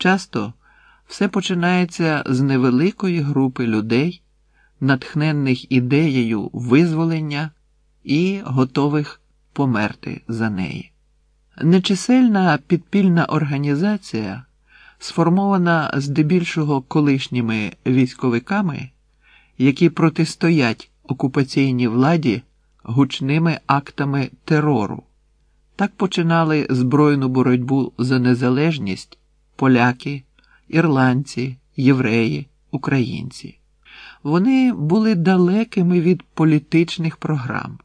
Часто все починається з невеликої групи людей, натхненних ідеєю визволення і готових померти за неї. Нечисельна підпільна організація, сформована здебільшого колишніми військовиками, які протистоять окупаційній владі гучними актами терору. Так починали збройну боротьбу за незалежність поляки, ірландці, євреї, українці. Вони були далекими від політичних програм.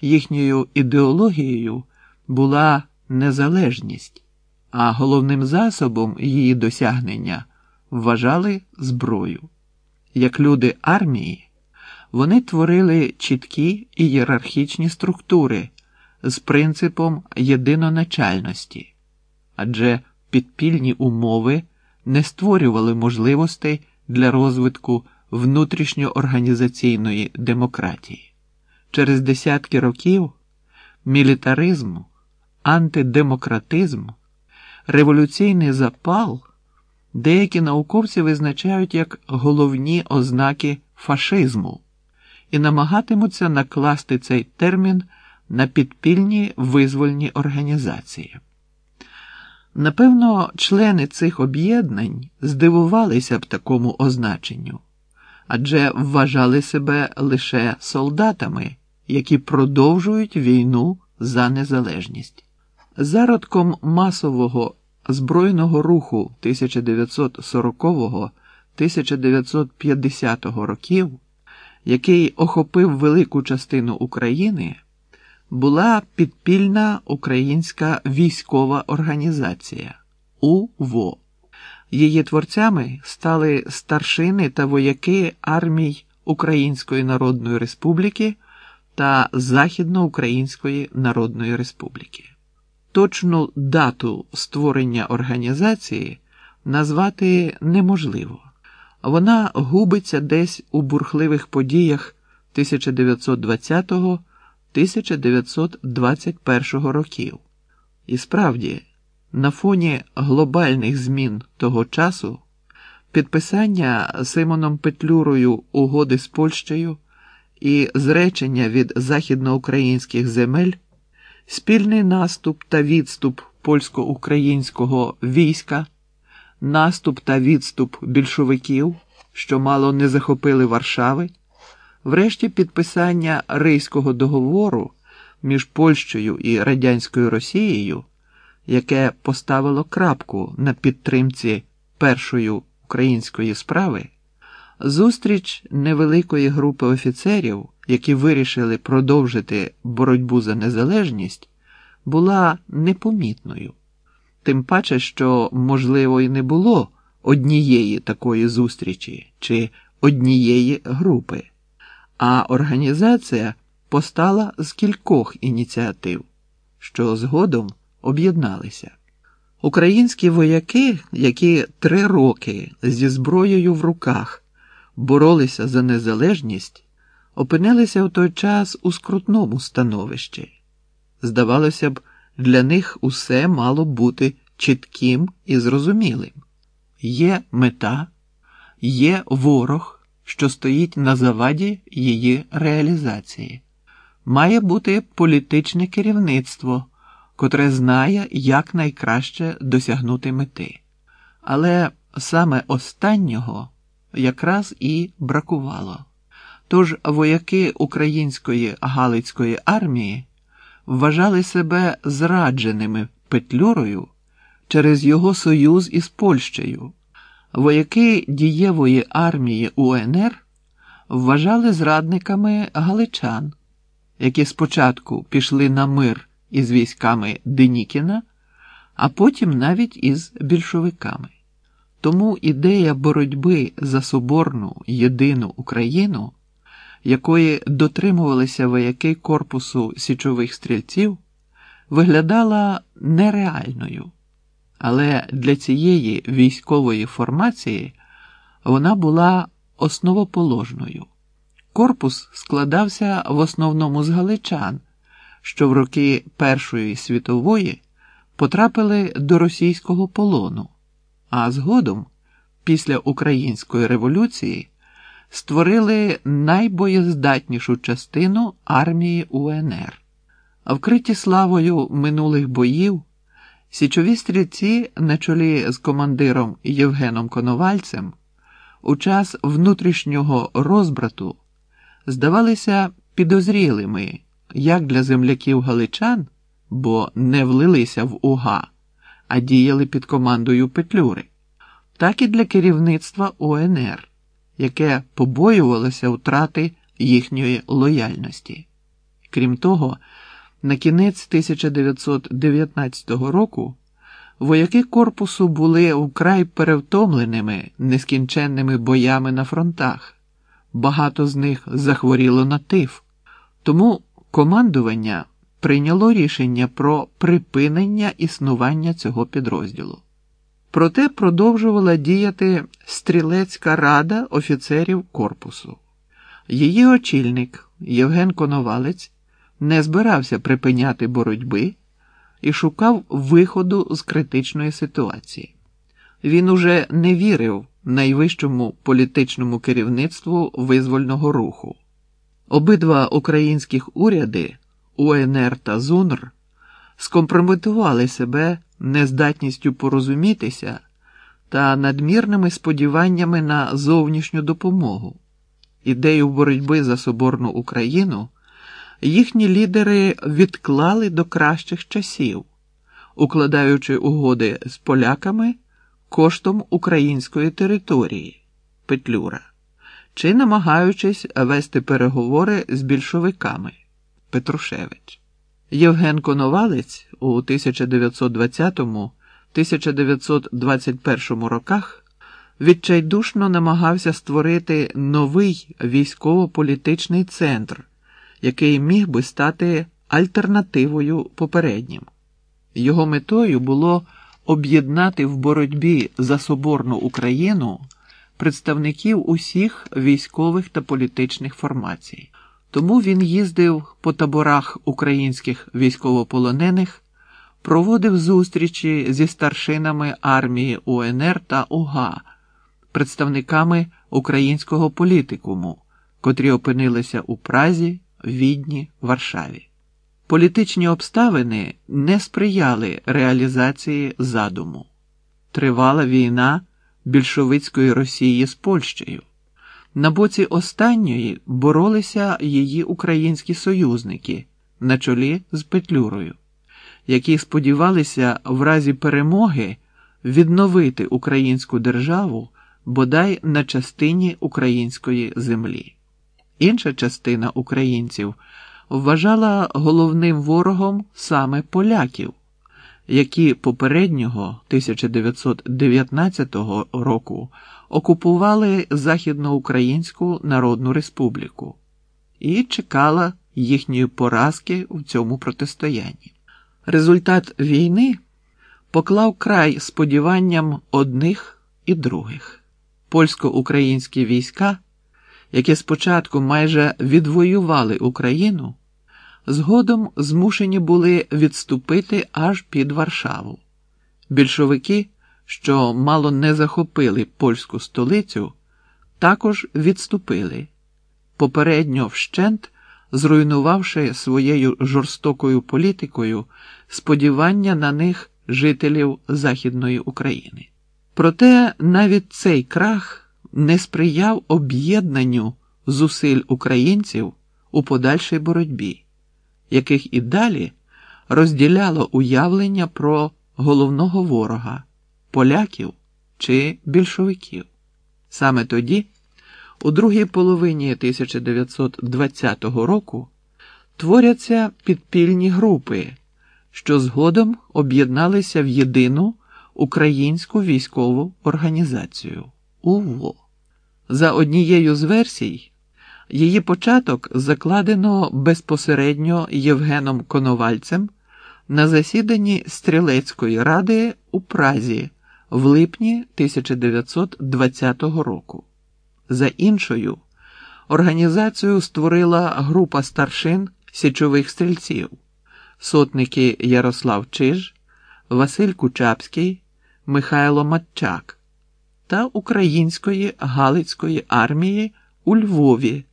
Їхньою ідеологією була незалежність, а головним засобом її досягнення вважали зброю. Як люди армії, вони творили чіткі ієрархічні структури з принципом єдиноначальності, адже підпільні умови не створювали можливостей для розвитку внутрішньоорганізаційної демократії. Через десятки років мілітаризм, антидемократизм, революційний запал деякі науковці визначають як головні ознаки фашизму і намагатимуться накласти цей термін на підпільні визвольні організації. Напевно, члени цих об'єднань здивувалися б такому означенню, адже вважали себе лише солдатами, які продовжують війну за незалежність. Зародком масового збройного руху 1940-1950 років, який охопив велику частину України була підпільна українська військова організація УВО. Її творцями стали старшини та вояки армій Української Народної Республіки та Західноукраїнської Народної Республіки. Точну дату створення організації назвати неможливо. Вона губиться десь у бурхливих подіях 1920 1921 років. І справді, на фоні глобальних змін того часу підписання Симоном Петлюрою угоди з Польщею і зречення від західноукраїнських земель, спільний наступ та відступ польсько-українського війська, наступ та відступ більшовиків, що мало не захопили Варшави. Врешті підписання Рейського договору між Польщею і Радянською Росією, яке поставило крапку на підтримці першої української справи, зустріч невеликої групи офіцерів, які вирішили продовжити боротьбу за незалежність, була непомітною. Тим паче, що, можливо, і не було однієї такої зустрічі чи однієї групи а організація постала з кількох ініціатив, що згодом об'єдналися. Українські вояки, які три роки зі зброєю в руках боролися за незалежність, опинилися в той час у скрутному становищі. Здавалося б, для них усе мало бути чітким і зрозумілим. Є мета, є ворог що стоїть на заваді її реалізації. Має бути політичне керівництво, котре знає, як найкраще досягнути мети. Але саме останнього якраз і бракувало. Тож вояки української Галицької армії вважали себе зрадженими Петлюрою через його союз із Польщею. Вояки дієвої армії УНР вважали зрадниками галичан, які спочатку пішли на мир із військами Денікіна, а потім навіть із більшовиками. Тому ідея боротьби за соборну єдину Україну, якої дотримувалися вояки корпусу січових стрільців, виглядала нереальною. Але для цієї військової формації вона була основоположною. Корпус складався в основному з галичан, що в роки Першої світової потрапили до російського полону, а згодом, після Української революції, створили найбоєздатнішу частину армії УНР. Вкриті славою минулих боїв, січові стрільці на чолі з командиром Євгеном Коновальцем у час внутрішнього розбрату здавалися підозрілими як для земляків галичан, бо не влилися в УГА, а діяли під командою Петлюри, так і для керівництва УНР, яке побоювалося втрати їхньої лояльності. Крім того, на кінець 1919 року вояки корпусу були вкрай перевтомленими нескінченними боями на фронтах. Багато з них захворіло на тиф. Тому командування прийняло рішення про припинення існування цього підрозділу. Проте продовжувала діяти стрілецька рада офіцерів корпусу. Її очільник Євген Коновалець не збирався припиняти боротьби і шукав виходу з критичної ситуації. Він уже не вірив найвищому політичному керівництву визвольного руху. Обидва українських уряди УНР та ЗУНР скомпрометували себе нездатністю порозумітися та надмірними сподіваннями на зовнішню допомогу. Ідею боротьби за соборну Україну їхні лідери відклали до кращих часів, укладаючи угоди з поляками коштом української території Петлюра чи намагаючись вести переговори з більшовиками Петрушевич. Євген Коновалець у 1920-1921 роках відчайдушно намагався створити новий військово-політичний центр, який міг би стати альтернативою попереднім. Його метою було об'єднати в боротьбі за соборну Україну представників усіх військових та політичних формацій. Тому він їздив по таборах українських військовополонених, проводив зустрічі зі старшинами армії УНР та УГА, представниками українського політикуму, котрі опинилися у Празі, Відні, Варшаві. Політичні обставини не сприяли реалізації задуму. Тривала війна більшовицької Росії з Польщею. На боці останньої боролися її українські союзники на чолі з Петлюрою, які сподівалися в разі перемоги відновити українську державу бодай на частині української землі. Інша частина українців вважала головним ворогом саме поляків які попереднього 1919 року окупували Західноукраїнську Народну Республіку і чекала їхньої поразки в цьому протистоянні. Результат війни поклав край сподіванням одних і других. Польсько-українські війська, які спочатку майже відвоювали Україну згодом змушені були відступити аж під Варшаву. Більшовики, що мало не захопили польську столицю, також відступили, попередньо вщент зруйнувавши своєю жорстокою політикою сподівання на них жителів Західної України. Проте навіть цей крах не сприяв об'єднанню зусиль українців у подальшій боротьбі яких і далі розділяло уявлення про головного ворога поляків чи більшовиків. Саме тоді, у другій половині 1920 року, творяться підпільні групи, що згодом об'єдналися в єдину українську військову організацію УВО. За однією з версій. Її початок закладено безпосередньо Євгеном Коновальцем на засіданні Стрілецької ради у Празі в липні 1920 року. За іншою, організацію створила група старшин січових стрільців, сотники Ярослав Чиж, Василь Кучапський, Михайло Матчак та Української Галицької армії у Львові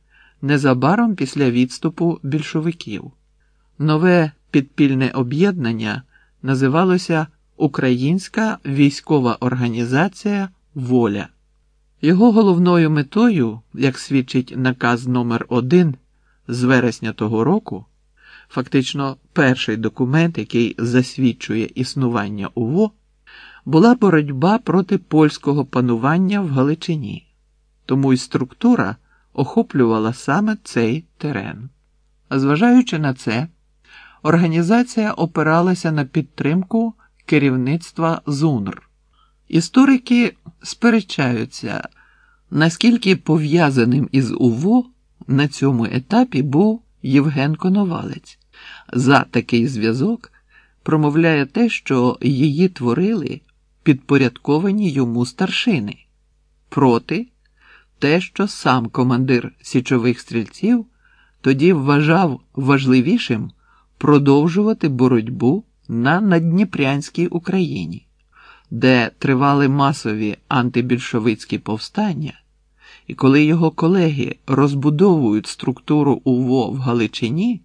незабаром після відступу більшовиків. Нове підпільне об'єднання називалося Українська військова організація Воля. Його головною метою, як свідчить наказ номер 1 з вересня того року, фактично перший документ, який засвідчує існування УВО, була боротьба проти польського панування в Галичині, тому й структура охоплювала саме цей терен. А зважаючи на це, організація опиралася на підтримку керівництва ЗУНР. Історики сперечаються, наскільки пов'язаним із УВО на цьому етапі був Євген Коновалець. За такий зв'язок промовляє те, що її творили підпорядковані йому старшини, проти те, що сам командир січових стрільців тоді вважав важливішим продовжувати боротьбу на Надніпрянській Україні, де тривали масові антибільшовицькі повстання, і коли його колеги розбудовують структуру УВО в Галичині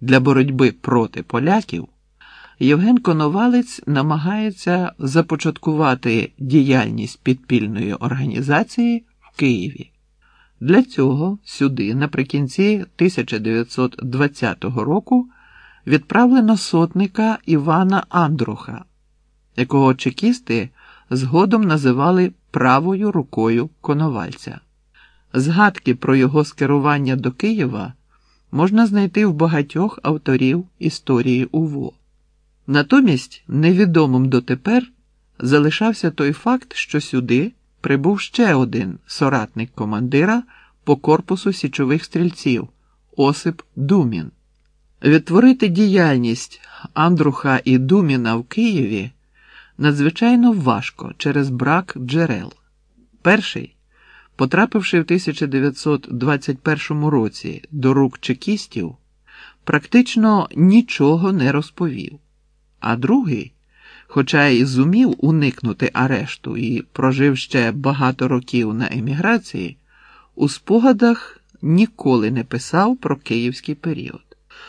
для боротьби проти поляків, Євген Коновалець намагається започаткувати діяльність підпільної організації в Києві. Для цього сюди, наприкінці 1920 року, відправлено сотника Івана Андруха, якого чекісти згодом називали правою рукою Коновальця. Згадки про його скерування до Києва можна знайти в багатьох авторів історії УВО. Натомість невідомим дотепер залишався той факт, що сюди прибув ще один соратник командира по корпусу січових стрільців Осип Думін. Відтворити діяльність Андруха і Думіна в Києві надзвичайно важко через брак джерел. Перший, потрапивши в 1921 році до рук чекістів, практично нічого не розповів, а другий, хоча й зумів уникнути арешту і прожив ще багато років на еміграції, у спогадах ніколи не писав про київський період.